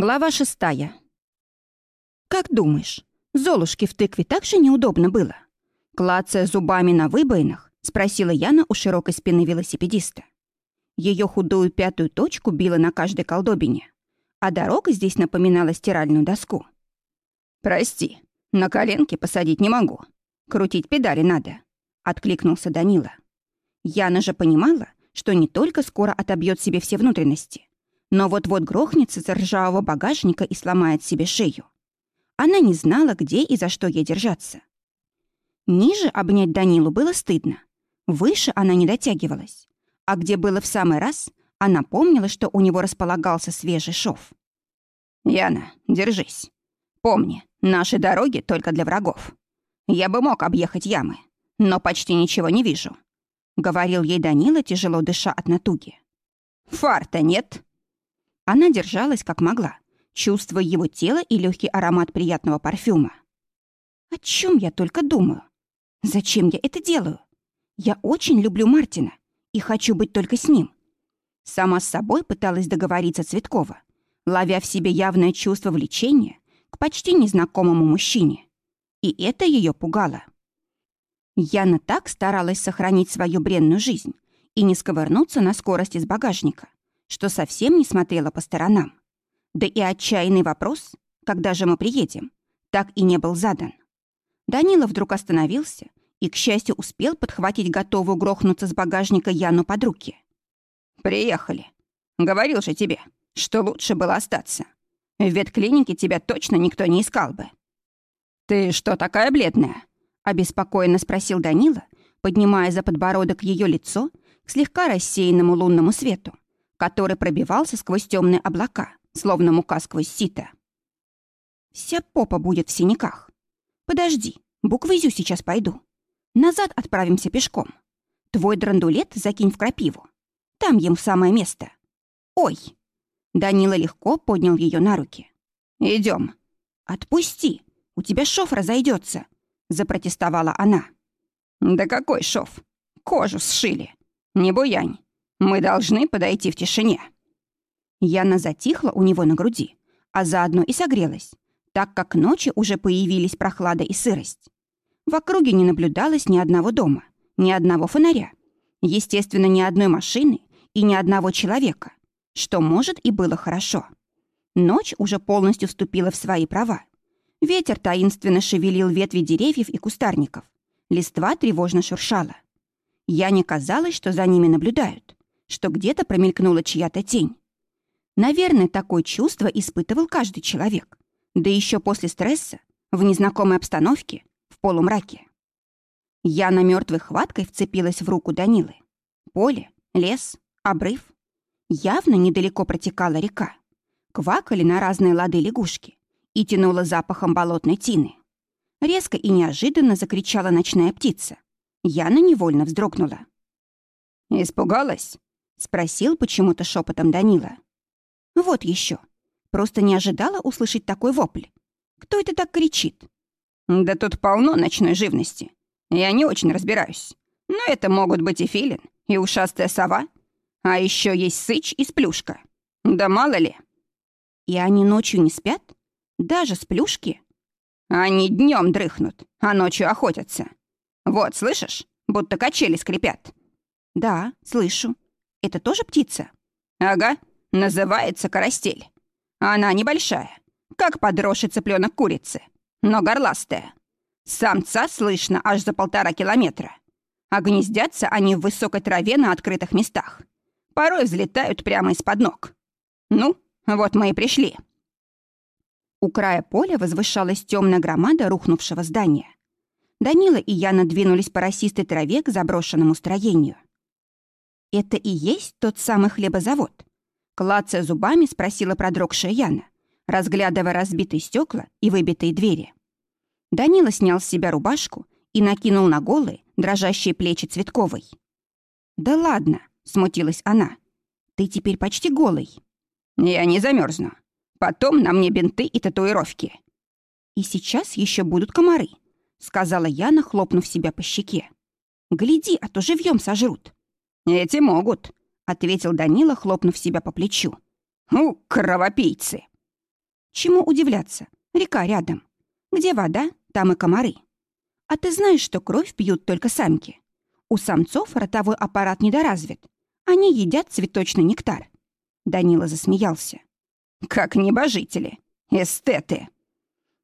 Глава шестая. «Как думаешь, Золушке в тыкве так же неудобно было?» Клацая зубами на выбоинах, спросила Яна у широкой спины велосипедиста. Ее худую пятую точку била на каждой колдобине, а дорога здесь напоминала стиральную доску. «Прости, на коленки посадить не могу. Крутить педали надо», — откликнулся Данила. Яна же понимала, что не только скоро отобьет себе все внутренности, но вот-вот грохнется с ржавого багажника и сломает себе шею. Она не знала, где и за что ей держаться. Ниже обнять Данилу было стыдно. Выше она не дотягивалась. А где было в самый раз, она помнила, что у него располагался свежий шов. «Яна, держись. Помни, наши дороги только для врагов. Я бы мог объехать ямы, но почти ничего не вижу», — говорил ей Данила, тяжело дыша от натуги. «Фарта нет», она держалась как могла, чувствуя его тело и легкий аромат приятного парфюма. О чем я только думаю? Зачем я это делаю? Я очень люблю Мартина и хочу быть только с ним. Сама с собой пыталась договориться Цветкова, ловя в себе явное чувство влечения к почти незнакомому мужчине. И это ее пугало. Яна так старалась сохранить свою бренную жизнь и не сковырнуться на скорости с багажника, что совсем не смотрела по сторонам. Да и отчаянный вопрос, когда же мы приедем, так и не был задан. Данила вдруг остановился и, к счастью, успел подхватить готовую грохнуться с багажника Яну под руки. «Приехали. Говорил же тебе, что лучше было остаться. В ветклинике тебя точно никто не искал бы». «Ты что такая бледная?» — обеспокоенно спросил Данила, поднимая за подбородок ее лицо к слегка рассеянному лунному свету который пробивался сквозь темные облака, словно мука сквозь сито. Вся попа будет в синяках. Подожди, буквы Зю сейчас пойду. Назад отправимся пешком. Твой драндулет закинь в крапиву. Там ему самое место. Ой! Данила легко поднял ее на руки. Идем. Отпусти, у тебя шов разойдется, запротестовала она. Да какой шов? Кожу сшили. Не буянь. Мы должны подойти в тишине». Яна затихла у него на груди, а заодно и согрелась, так как ночи уже появились прохлада и сырость. В округе не наблюдалось ни одного дома, ни одного фонаря, естественно, ни одной машины и ни одного человека, что, может, и было хорошо. Ночь уже полностью вступила в свои права. Ветер таинственно шевелил ветви деревьев и кустарников. Листва тревожно шуршала. Яне казалось, что за ними наблюдают что где-то промелькнула чья-то тень. Наверное, такое чувство испытывал каждый человек. Да еще после стресса, в незнакомой обстановке, в полумраке. Я на мертвой хваткой вцепилась в руку Данилы. Поле, лес, обрыв. Явно недалеко протекала река. Квакали на разные лады лягушки и тянула запахом болотной тины. Резко и неожиданно закричала ночная птица. Яна невольно вздрогнула. «Испугалась?» Спросил почему-то шепотом Данила. Вот еще. Просто не ожидала услышать такой вопль. Кто это так кричит? Да тут полно ночной живности. Я не очень разбираюсь. Но это могут быть и филин, и ушастая сова. А еще есть сыч и сплюшка. Да мало ли. И они ночью не спят? Даже сплюшки? Они днем дрыхнут, а ночью охотятся. Вот, слышишь? Будто качели скрипят. Да, слышу. Это тоже птица? Ага, называется карастель. Она небольшая, как подросший цыпленок курицы, но горластая. Самца слышно аж за полтора километра. А гнездятся они в высокой траве на открытых местах. Порой взлетают прямо из-под ног. Ну, вот мы и пришли. У края поля возвышалась темная громада рухнувшего здания. Данила и Яна двинулись по росистой траве к заброшенному строению. «Это и есть тот самый хлебозавод?» Клацая зубами, спросила продрогшая Яна, разглядывая разбитые стекла и выбитые двери. Данила снял с себя рубашку и накинул на голые, дрожащие плечи Цветковой. «Да ладно», — смутилась она. «Ты теперь почти голый». «Я не замерзну. Потом на мне бинты и татуировки». «И сейчас еще будут комары», — сказала Яна, хлопнув себя по щеке. «Гляди, а то живьем сожрут. «Эти могут», — ответил Данила, хлопнув себя по плечу. «У, кровопийцы!» Чему удивляться? Река рядом. Где вода, там и комары. А ты знаешь, что кровь пьют только самки? У самцов ротовой аппарат недоразвит. Они едят цветочный нектар. Данила засмеялся. Как небожители, эстеты.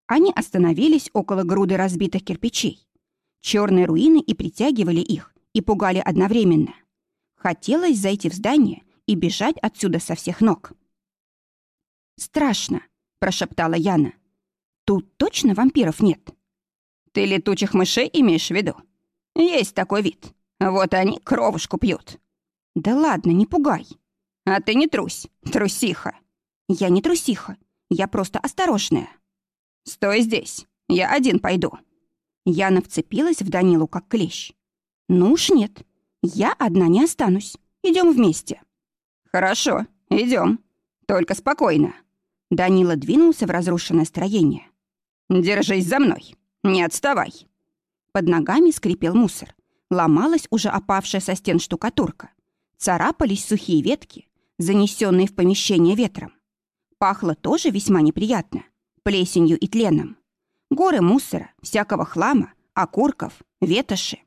Они остановились около груды разбитых кирпичей. Черные руины и притягивали их, и пугали одновременно. Хотелось зайти в здание и бежать отсюда со всех ног. «Страшно», — прошептала Яна. «Тут точно вампиров нет?» «Ты летучих мышей имеешь в виду? Есть такой вид. Вот они кровушку пьют». «Да ладно, не пугай». «А ты не трусь, трусиха». «Я не трусиха, я просто осторожная». «Стой здесь, я один пойду». Яна вцепилась в Данилу как клещ. «Ну уж нет, я одна не останусь. Идем вместе». «Хорошо, идем. Только спокойно». Данила двинулся в разрушенное строение. «Держись за мной. Не отставай». Под ногами скрипел мусор. Ломалась уже опавшая со стен штукатурка. Царапались сухие ветки, занесенные в помещение ветром. Пахло тоже весьма неприятно. Плесенью и тленом. Горы мусора, всякого хлама, окурков, ветоши.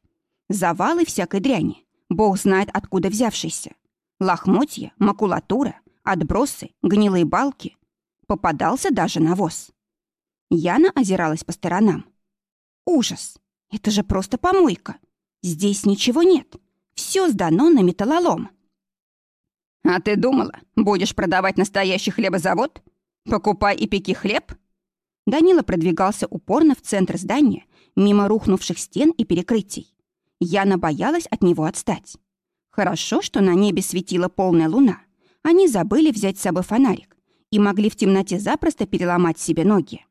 Завалы всякой дряни. Бог знает, откуда взявшийся. Лохмотья, макулатура, отбросы, гнилые балки. Попадался даже навоз. Яна озиралась по сторонам. Ужас! Это же просто помойка. Здесь ничего нет. Все сдано на металлолом. А ты думала, будешь продавать настоящий хлебозавод? Покупай и пеки хлеб? Данила продвигался упорно в центр здания, мимо рухнувших стен и перекрытий. Яна боялась от него отстать. Хорошо, что на небе светила полная луна. Они забыли взять с собой фонарик и могли в темноте запросто переломать себе ноги.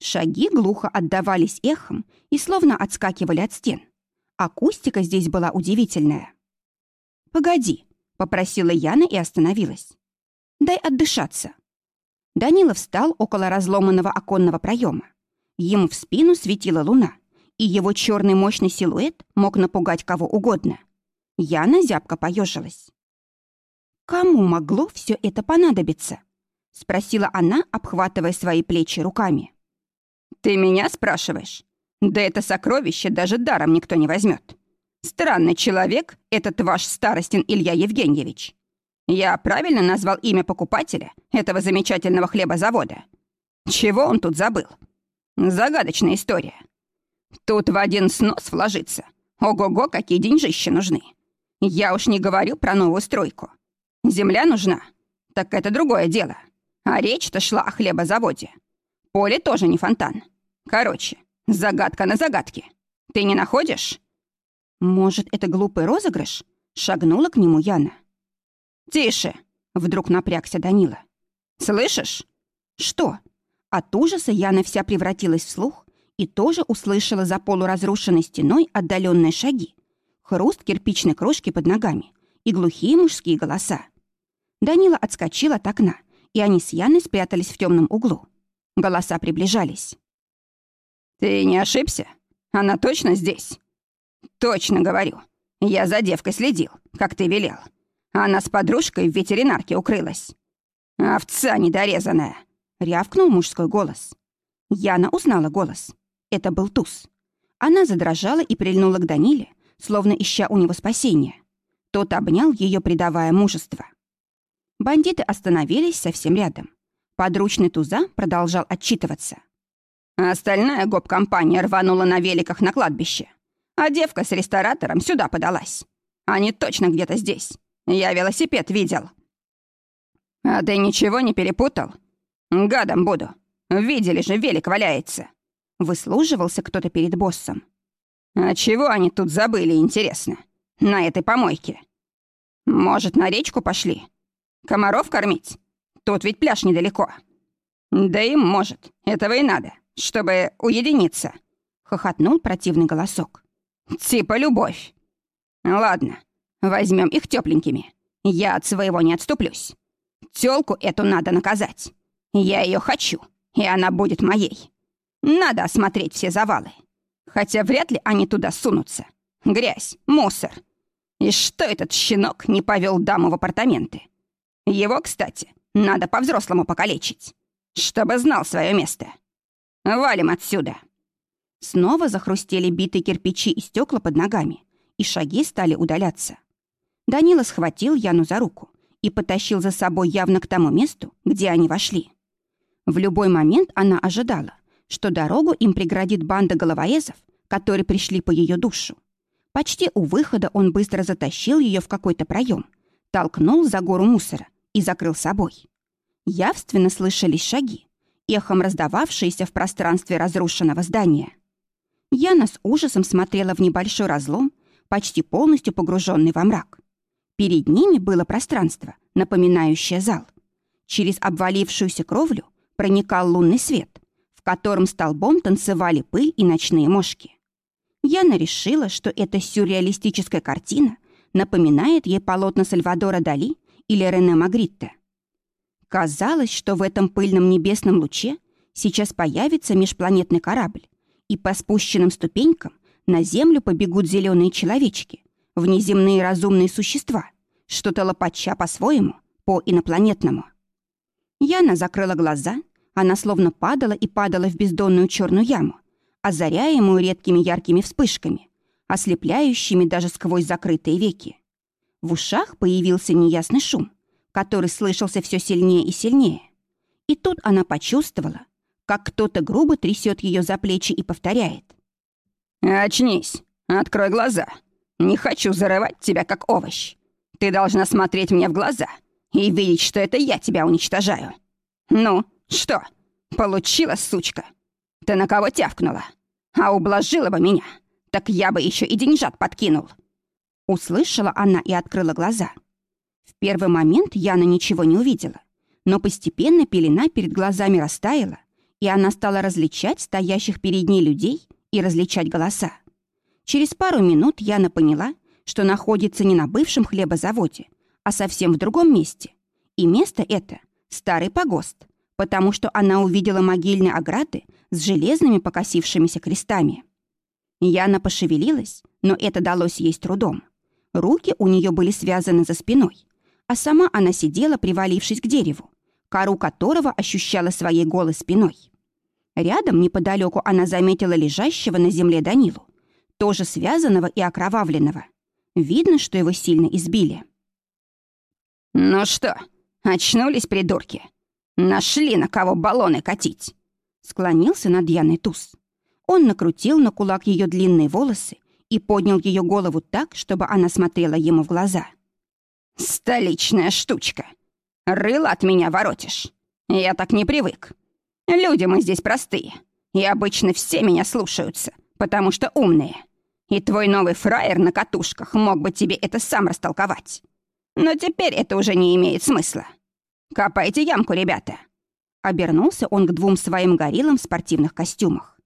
Шаги глухо отдавались эхом и словно отскакивали от стен. Акустика здесь была удивительная. «Погоди», — попросила Яна и остановилась. «Дай отдышаться». Данила встал около разломанного оконного проема. Ему в спину светила луна, и его черный мощный силуэт мог напугать кого угодно. Яна зябко поежилась. «Кому могло все это понадобиться?» — спросила она, обхватывая свои плечи руками. «Ты меня спрашиваешь? Да это сокровище даже даром никто не возьмет. Странный человек этот ваш старостин Илья Евгеньевич. Я правильно назвал имя покупателя этого замечательного хлебозавода? Чего он тут забыл? Загадочная история. Тут в один снос вложиться. Ого-го, какие деньжища нужны. Я уж не говорю про новую стройку. Земля нужна. Так это другое дело. А речь-то шла о хлебозаводе. Поле тоже не фонтан. Короче, загадка на загадке. Ты не находишь? Может, это глупый розыгрыш? Шагнула к нему Яна. Тише! Вдруг напрягся Данила. Слышишь? Что? От ужаса Яна вся превратилась в слух и тоже услышала за полуразрушенной стеной отдаленные шаги, хруст кирпичной крошки под ногами и глухие мужские голоса. Данила отскочил от окна, и они с Яной спрятались в темном углу. Голоса приближались. «Ты не ошибся? Она точно здесь?» «Точно говорю. Я за девкой следил, как ты велел. Она с подружкой в ветеринарке укрылась». «Овца недорезанная!» — рявкнул мужской голос. Яна узнала голос. Это был Туз. Она задрожала и прильнула к Даниле, словно ища у него спасения. Тот обнял ее, придавая мужество. Бандиты остановились совсем рядом. Подручный Туза продолжал отчитываться. Остальная гоп-компания рванула на великах на кладбище. А девка с ресторатором сюда подалась. Они точно где-то здесь. Я велосипед видел. А ты ничего не перепутал? Гадом буду. Видели же, велик валяется. Выслуживался кто-то перед боссом. А чего они тут забыли, интересно? На этой помойке. Может, на речку пошли? Комаров кормить? Тут ведь пляж недалеко. Да им, может, этого и надо, чтобы уединиться. Хохотнул противный голосок. Типа любовь. Ладно, возьмем их тепленькими. Я от своего не отступлюсь. Тёлку эту надо наказать. Я ее хочу, и она будет моей. Надо осмотреть все завалы. Хотя вряд ли они туда сунутся. Грязь, мусор. И что этот щенок не повел даму в апартаменты? Его, кстати, надо по-взрослому покалечить. чтобы знал свое место. Валим отсюда!» Снова захрустели битые кирпичи и стекла под ногами, и шаги стали удаляться. Данила схватил Яну за руку и потащил за собой явно к тому месту, где они вошли. В любой момент она ожидала, что дорогу им преградит банда головоезов, которые пришли по ее душу. Почти у выхода он быстро затащил ее в какой-то проем, толкнул за гору мусора и закрыл собой. Явственно слышались шаги, эхом раздававшиеся в пространстве разрушенного здания. Яна с ужасом смотрела в небольшой разлом, почти полностью погруженный во мрак. Перед ними было пространство, напоминающее зал. Через обвалившуюся кровлю проникал лунный свет, котором столбом танцевали пыль и ночные мошки. Яна решила, что эта сюрреалистическая картина напоминает ей полотна Сальвадора Дали или Рене Магритте. Казалось, что в этом пыльном небесном луче сейчас появится межпланетный корабль, и по спущенным ступенькам на Землю побегут зеленые человечки, внеземные разумные существа, что-то лопача по-своему, по-инопланетному. Яна закрыла глаза, она словно падала и падала в бездонную черную яму, озаряемую редкими яркими вспышками, ослепляющими даже сквозь закрытые веки. В ушах появился неясный шум, который слышался все сильнее и сильнее. И тут она почувствовала, как кто-то грубо трясет ее за плечи и повторяет. «Очнись! Открой глаза! Не хочу зарывать тебя, как овощ! Ты должна смотреть мне в глаза и видеть, что это я тебя уничтожаю! Ну, что, получила, сучка? Ты на кого тявкнула? А ублажила бы меня, так я бы еще и деньжат подкинул!» Услышала она и открыла глаза. В первый момент Яна ничего не увидела, но постепенно пелена перед глазами растаяла, и она стала различать стоящих перед ней людей и различать голоса. Через пару минут Яна поняла, что находится не на бывшем хлебозаводе, а совсем в другом месте. И место это — старый погост, потому что она увидела могильные ограды с железными покосившимися крестами. Яна пошевелилась, но это далось ей с трудом. Руки у нее были связаны за спиной, а сама она сидела, привалившись к дереву, кору которого ощущала своей голой спиной. Рядом, неподалеку, она заметила лежащего на земле Данилу, тоже связанного и окровавленного. Видно, что его сильно избили. «Ну что, очнулись, придурки? Нашли, на кого баллоны катить?» Склонился над Яной Туз. Он накрутил на кулак ее длинные волосы и поднял ее голову так, чтобы она смотрела ему в глаза. «Столичная штучка!» Рыло от меня воротишь. Я так не привык. Люди мы здесь простые. И обычно все меня слушаются, потому что умные. И твой новый фраер на катушках мог бы тебе это сам растолковать. Но теперь это уже не имеет смысла. Копайте ямку, ребята. Обернулся он к двум своим гориллам в спортивных костюмах.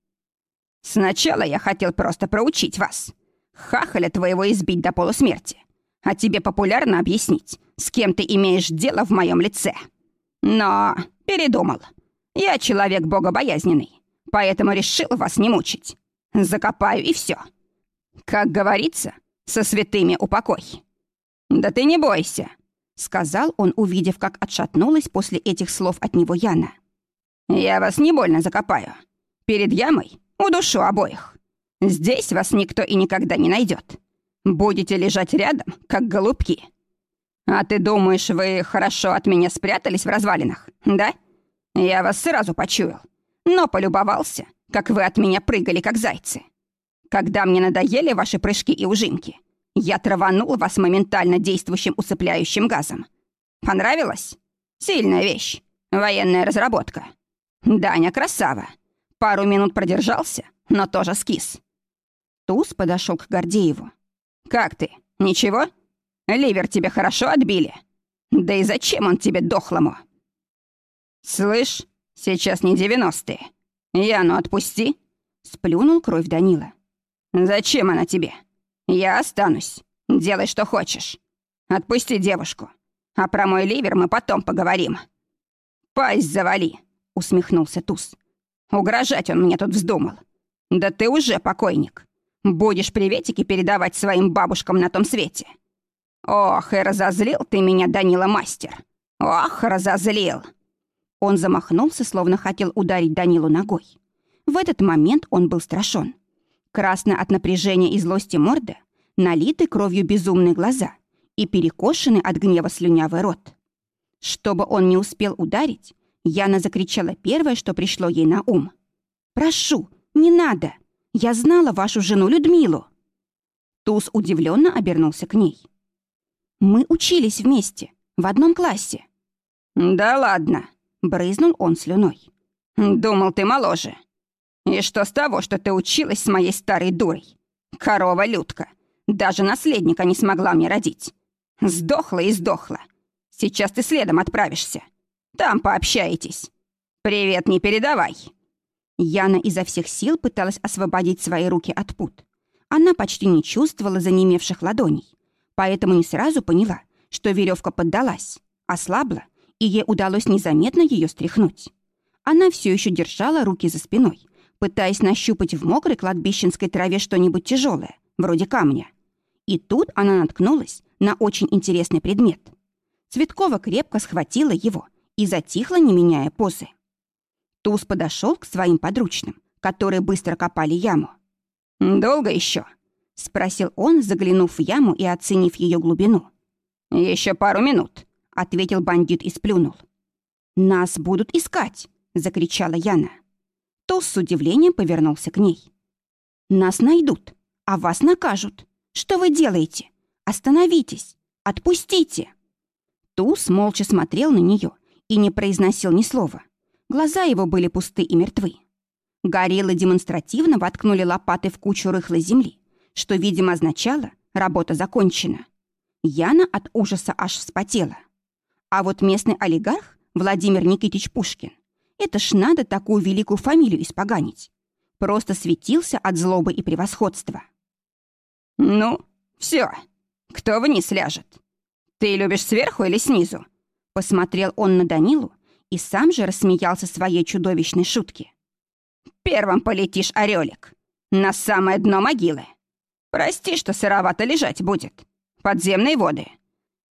Сначала я хотел просто проучить вас. Хахаля твоего избить до полусмерти а тебе популярно объяснить, с кем ты имеешь дело в моем лице. Но передумал. Я человек богобоязненный, поэтому решил вас не мучить. Закопаю и все. Как говорится, со святыми упокой. Да ты не бойся, сказал он, увидев, как отшатнулась после этих слов от него Яна. Я вас не больно закопаю. Перед ямой удушу обоих. Здесь вас никто и никогда не найдет. Будете лежать рядом, как голубки. А ты думаешь, вы хорошо от меня спрятались в развалинах, да? Я вас сразу почуял, но полюбовался, как вы от меня прыгали, как зайцы. Когда мне надоели ваши прыжки и ужимки, я траванул вас моментально действующим усыпляющим газом. Понравилось? Сильная вещь. Военная разработка. Даня красава. Пару минут продержался, но тоже скис. Туз подошел к Гордееву. «Как ты? Ничего? Ливер тебе хорошо отбили? Да и зачем он тебе дохлому?» «Слышь, сейчас не девяностые. Яну отпусти!» Сплюнул кровь Данила. «Зачем она тебе? Я останусь. Делай, что хочешь. Отпусти девушку. А про мой ливер мы потом поговорим». «Пасть завали!» — усмехнулся Туз. «Угрожать он мне тут вздумал. Да ты уже покойник. Будешь приветики передавать своим бабушкам на том свете. Ох, и разозлил ты меня, Данила Мастер. Ох, разозлил. Он замахнулся, словно хотел ударить Данилу ногой. В этот момент он был страшен. Красная от напряжения и злости морда, налиты кровью безумные глаза и перекошенный от гнева слюнявый рот. Чтобы он не успел ударить, Яна закричала первое, что пришло ей на ум. «Прошу, не надо! Я знала вашу жену Людмилу!» Туз удивленно обернулся к ней. «Мы учились вместе, в одном классе». «Да ладно!» — брызнул он слюной. «Думал, ты моложе. И что с того, что ты училась с моей старой дурой? Корова-людка. Даже наследника не смогла мне родить. Сдохла и сдохла. Сейчас ты следом отправишься. Там пообщаетесь. Привет не передавай». Яна изо всех сил пыталась освободить свои руки от пут. Она почти не чувствовала занемевших ладоней, поэтому не сразу поняла, что веревка поддалась, ослабла, и ей удалось незаметно ее стряхнуть. Она все еще держала руки за спиной, пытаясь нащупать в мокрой кладбищенской траве что-нибудь тяжелое, вроде камня. И тут она наткнулась на очень интересный предмет. Цветкова крепко схватила его и затихла, не меняя позы. Туз подошел к своим подручным, которые быстро копали яму. «Долго еще?» — спросил он, заглянув в яму и оценив ее глубину. Еще пару минут», — ответил бандит и сплюнул. «Нас будут искать!» — закричала Яна. Туз с удивлением повернулся к ней. «Нас найдут, а вас накажут. Что вы делаете? Остановитесь! Отпустите!» Туз молча смотрел на нее и не произносил ни слова. Глаза его были пусты и мертвы. Гориллы демонстративно воткнули лопаты в кучу рыхлой земли, что, видимо, означало «работа закончена». Яна от ужаса аж вспотела. А вот местный олигарх Владимир Никитич Пушкин это ж надо такую великую фамилию испоганить. Просто светился от злобы и превосходства. «Ну, все, кто вниз ляжет? Ты любишь сверху или снизу?» Посмотрел он на Данилу и сам же рассмеялся своей чудовищной шутке. «Первым полетишь, орелик, на самое дно могилы. Прости, что сыровато лежать будет. Подземные воды.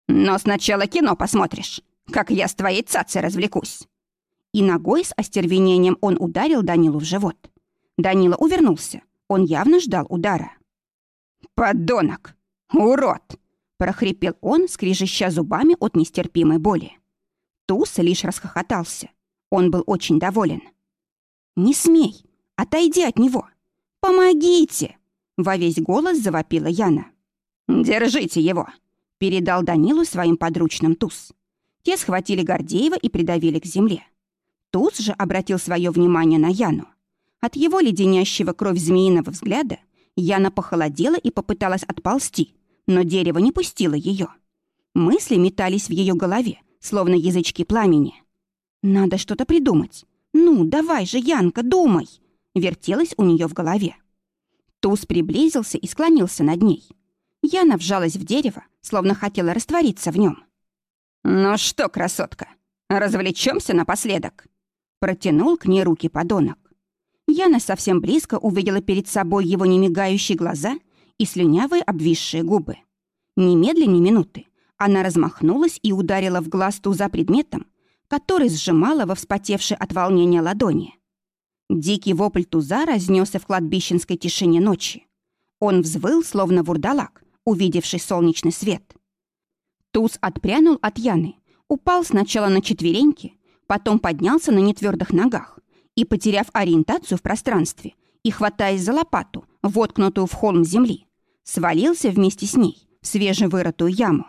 Но сначала кино посмотришь, как я с твоей цацей развлекусь». И ногой с остервенением он ударил Данилу в живот. Данила увернулся. Он явно ждал удара. «Подонок! Урод!» прохрипел он, скрижища зубами от нестерпимой боли. Туз лишь расхохотался. Он был очень доволен. «Не смей! Отойди от него! Помогите!» Во весь голос завопила Яна. «Держите его!» Передал Данилу своим подручным Туз. Те схватили Гордеева и придавили к земле. Туз же обратил свое внимание на Яну. От его леденящего кровь змеиного взгляда Яна похолодела и попыталась отползти, но дерево не пустило ее. Мысли метались в ее голове, словно язычки пламени. «Надо что-то придумать. Ну, давай же, Янка, думай!» вертелась у нее в голове. Туз приблизился и склонился над ней. Яна вжалась в дерево, словно хотела раствориться в нем. «Ну что, красотка, развлечемся напоследок?» Протянул к ней руки подонок. Яна совсем близко увидела перед собой его немигающие глаза и слюнявые обвисшие губы. Немедленно минуты она размахнулась и ударила в глаз туза предметом, который сжимала во вспотевшей от волнения ладони. Дикий вопль туза разнесся в кладбищенской тишине ночи. Он взвыл, словно вурдалак, увидевший солнечный свет. Туз отпрянул от Яны, упал сначала на четвереньки, потом поднялся на нетвердых ногах и, потеряв ориентацию в пространстве и хватаясь за лопату, воткнутую в холм земли, свалился вместе с ней в свежевырытую яму.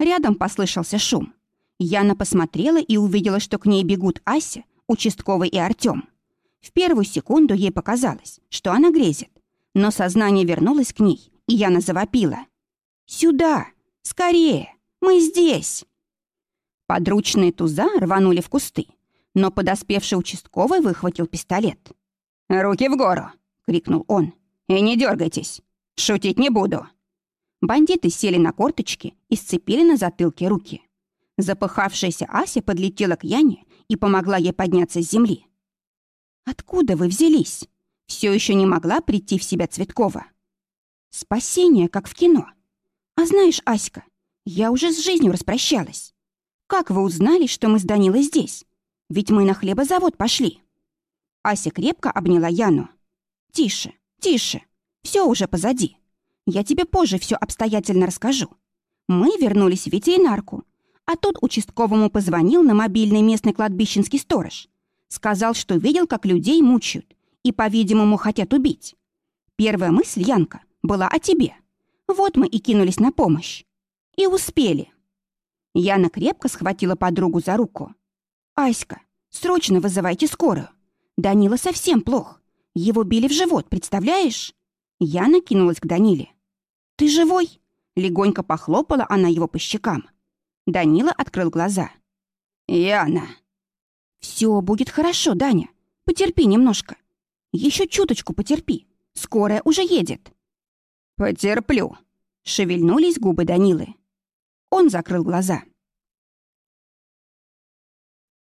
Рядом послышался шум. Яна посмотрела и увидела, что к ней бегут Ася, участковый и Артём. В первую секунду ей показалось, что она грезит, но сознание вернулось к ней, и Яна завопила. «Сюда! Скорее! Мы здесь!» Подручные туза рванули в кусты, но подоспевший участковый выхватил пистолет. «Руки в гору!» — крикнул он. «И не дергайтесь! Шутить не буду!» Бандиты сели на корточки и сцепили на затылке руки. Запыхавшаяся Ася подлетела к Яне и помогла ей подняться с земли. «Откуда вы взялись?» Все еще не могла прийти в себя Цветкова. «Спасение, как в кино. А знаешь, Аська, я уже с жизнью распрощалась. Как вы узнали, что мы с Данилой здесь? Ведь мы на хлебозавод пошли. Ася крепко обняла Яну. Тише, тише. Все уже позади. Я тебе позже все обстоятельно расскажу. Мы вернулись в ветеринарку, а тут участковому позвонил на мобильный местный кладбищенский сторож. Сказал, что видел, как людей мучают и, по-видимому, хотят убить. Первая мысль, Янка, была о тебе. Вот мы и кинулись на помощь. И успели. Яна крепко схватила подругу за руку. «Аська, срочно вызывайте скорую. Данила совсем плох. Его били в живот, представляешь?» Яна кинулась к Даниле. «Ты живой?» Легонько похлопала она его по щекам. Данила открыл глаза. «Яна!» «Все будет хорошо, Даня. Потерпи немножко. Еще чуточку потерпи. Скорая уже едет». «Потерплю», — шевельнулись губы Данилы. Он закрыл глаза.